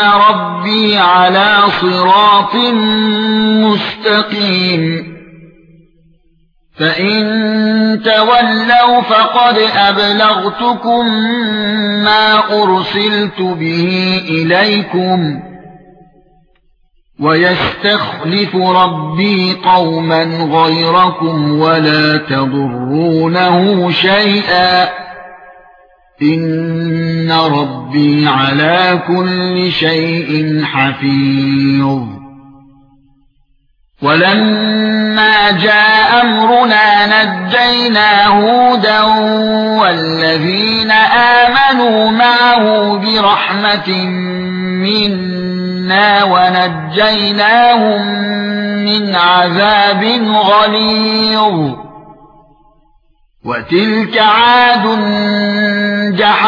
ربي على صراط مستقيم فإن تولوا فقد أبلغتكم ما أرسلت به إليكم ويستخلف ربي قوما غيركم ولا تضرونه شيئا ان ربي على كل شيء حفيظ. ولما جاء امرنا نجينا هودا والذين امنوا معه برحمه منا ونجيناهم من عذاب غليظ. وتلك عاد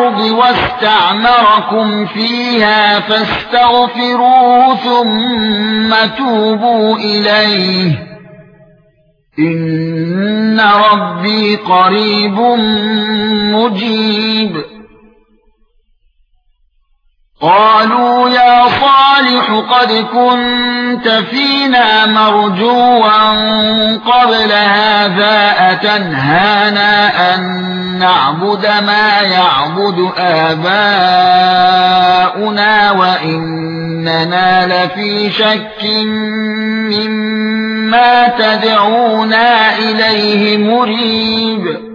من الأرض واستعمركم فيها فاستغفروه ثم توبوا إليه. إن ربي قريب مجيب. قالوا يا صالح قد كنت فينا مرجوا قبل هذا أتنهانا أن نعبد ما يعبد آباؤنا وإننا لفي شك مما تدعونا إليه مريب.